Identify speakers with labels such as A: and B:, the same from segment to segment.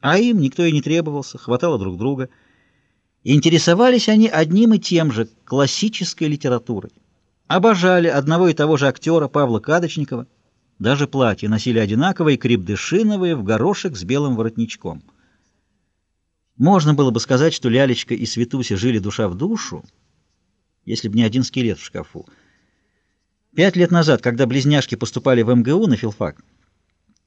A: А им никто и не требовался, хватало друг друга. Интересовались они одним и тем же — классической литературой. Обожали одного и того же актера Павла Кадочникова. Даже платья носили одинаковые, крепдышиновые, в горошек с белым воротничком. Можно было бы сказать, что Лялечка и Светуся жили душа в душу, если бы не один скелет в шкафу. Пять лет назад, когда близняшки поступали в МГУ на филфак,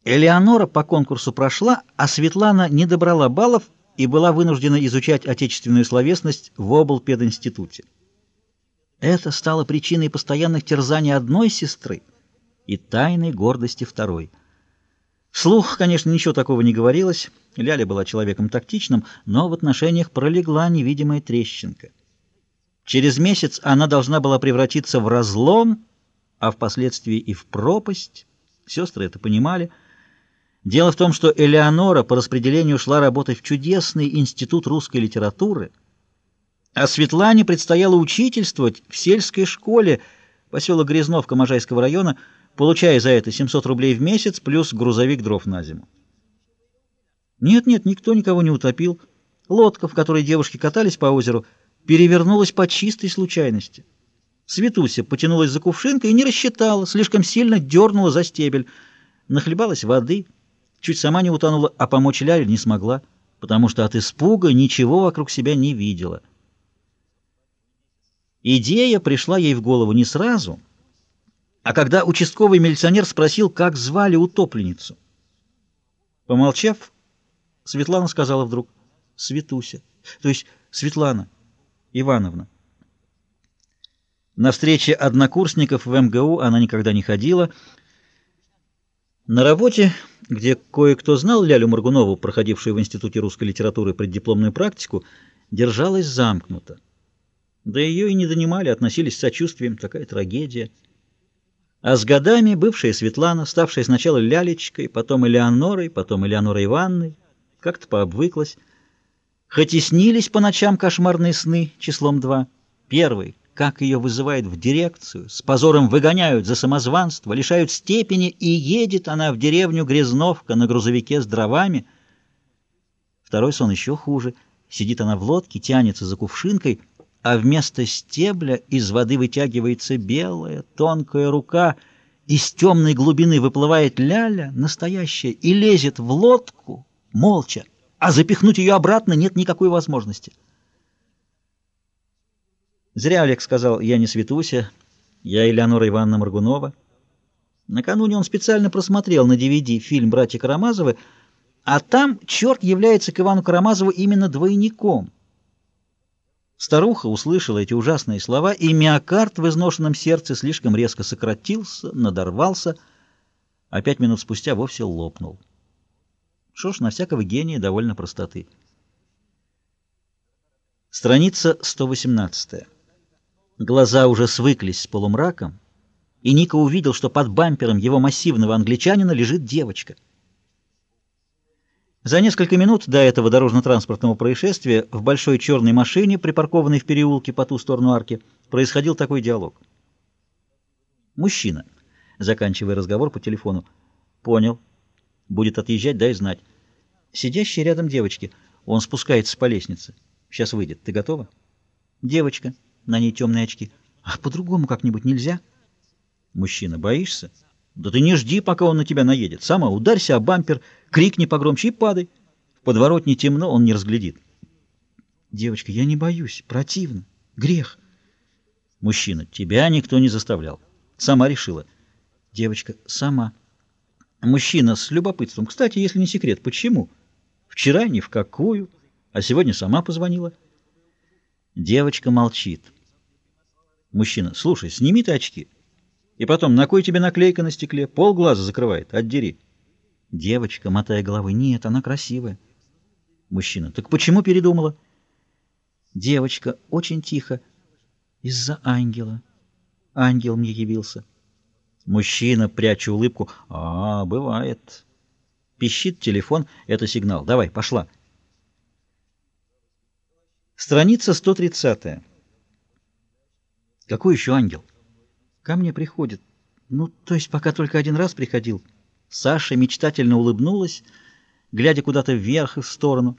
A: Элеонора по конкурсу прошла, а Светлана не добрала баллов и была вынуждена изучать отечественную словесность в облпединституте. Это стало причиной постоянных терзаний одной сестры и тайной гордости второй. Вслух, конечно, ничего такого не говорилось. Ляля была человеком тактичным, но в отношениях пролегла невидимая трещинка. Через месяц она должна была превратиться в разлом, а впоследствии и в пропасть. Сестры это понимали — Дело в том, что Элеонора по распределению шла работать в чудесный институт русской литературы, а Светлане предстояло учительствовать в сельской школе поселок Грязновка Можайского района, получая за это 700 рублей в месяц плюс грузовик дров на зиму. Нет-нет, никто никого не утопил. Лодка, в которой девушки катались по озеру, перевернулась по чистой случайности. Светуся потянулась за кувшинкой и не рассчитала, слишком сильно дернула за стебель. Нахлебалась воды — Чуть сама не утонула, а помочь Ляле не смогла, потому что от испуга ничего вокруг себя не видела. Идея пришла ей в голову не сразу, а когда участковый милиционер спросил, как звали утопленницу. Помолчав, Светлана сказала вдруг «Светуся», то есть Светлана Ивановна. На встрече однокурсников в МГУ она никогда не ходила. На работе где кое-кто знал Лялю Моргунову, проходившую в Институте русской литературы преддипломную практику, держалась замкнуто. Да ее и не донимали, относились с сочувствием, такая трагедия. А с годами бывшая Светлана, ставшая сначала Лялечкой, потом Элеонорой, потом Элеонорой Ивановной, как-то пообвыклась. Хоть и снились по ночам кошмарные сны числом два. Первый как ее вызывают в дирекцию, с позором выгоняют за самозванство, лишают степени, и едет она в деревню Грязновка на грузовике с дровами. Второй сон еще хуже. Сидит она в лодке, тянется за кувшинкой, а вместо стебля из воды вытягивается белая, тонкая рука, из темной глубины выплывает ляля, настоящая, и лезет в лодку, молча, а запихнуть ее обратно нет никакой возможности. Зря Олег сказал «я не Светуся, я Элеонора Ивановна Моргунова». Накануне он специально просмотрел на DVD фильм «Братья Карамазовы», а там черт является к Ивану Карамазову именно двойником. Старуха услышала эти ужасные слова, и миокард в изношенном сердце слишком резко сократился, надорвался, а пять минут спустя вовсе лопнул. Что ж, на всякого гения довольно простоты. Страница 118. Глаза уже свыклись с полумраком, и Ника увидел, что под бампером его массивного англичанина лежит девочка. За несколько минут до этого дорожно-транспортного происшествия в большой черной машине, припаркованной в переулке по ту сторону арки, происходил такой диалог. «Мужчина», заканчивая разговор по телефону, «понял. Будет отъезжать, дай знать. Сидящий рядом девочки. Он спускается по лестнице. Сейчас выйдет. Ты готова?» «Девочка» на ней темные очки. А по-другому как-нибудь нельзя? Мужчина, боишься? Да ты не жди, пока он на тебя наедет. Сама ударься о бампер, крикни погромче и падай. В подворотне темно, он не разглядит. Девочка, я не боюсь, противно, грех. Мужчина, тебя никто не заставлял. Сама решила. Девочка, сама. Мужчина с любопытством. Кстати, если не секрет, почему? Вчера ни в какую, а сегодня сама позвонила. Девочка молчит. Мужчина, слушай, сними ты очки. И потом, на кой тебе наклейка на стекле? Полглаза закрывает, отдери. Девочка, мотая головой, нет, она красивая. Мужчина, так почему передумала? Девочка, очень тихо, из-за ангела. Ангел мне явился. Мужчина, пряча улыбку, а, бывает. Пищит телефон, это сигнал. Давай, пошла. Страница 130. Какой еще ангел? Ко мне приходит. Ну, то есть пока только один раз приходил. Саша мечтательно улыбнулась, глядя куда-то вверх и в сторону.